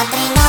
patria.